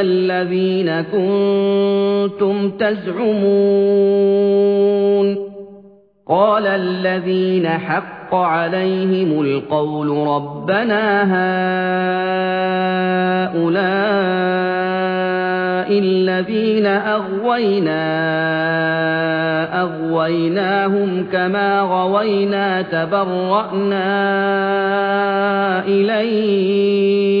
الَّذِينَ كُنتُمْ تَزْعُمُونَ قَالَ الَّذِينَ حَقَّ عَلَيْهِمُ الْقَوْلُ رَبَّنَا هَٰؤُلَاءِ الَّذِينَ أَغْوَيْنَا أَغْوَيْنَاهُمْ كَمَا غَوَيْنَا تَبَرَّأْنَا إِلَيْكَ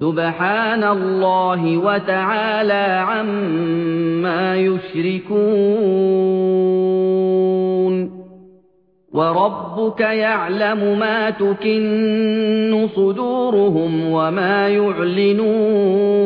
سُبْحَانَ اللَّهِ وَتَعَالَىٰ عَمَّا يُشْرِكُونَ وَرَبُّكَ يَعْلَمُ مَا تُكِنُّ صُدُورُهُمْ وَمَا يُعْلِنُونَ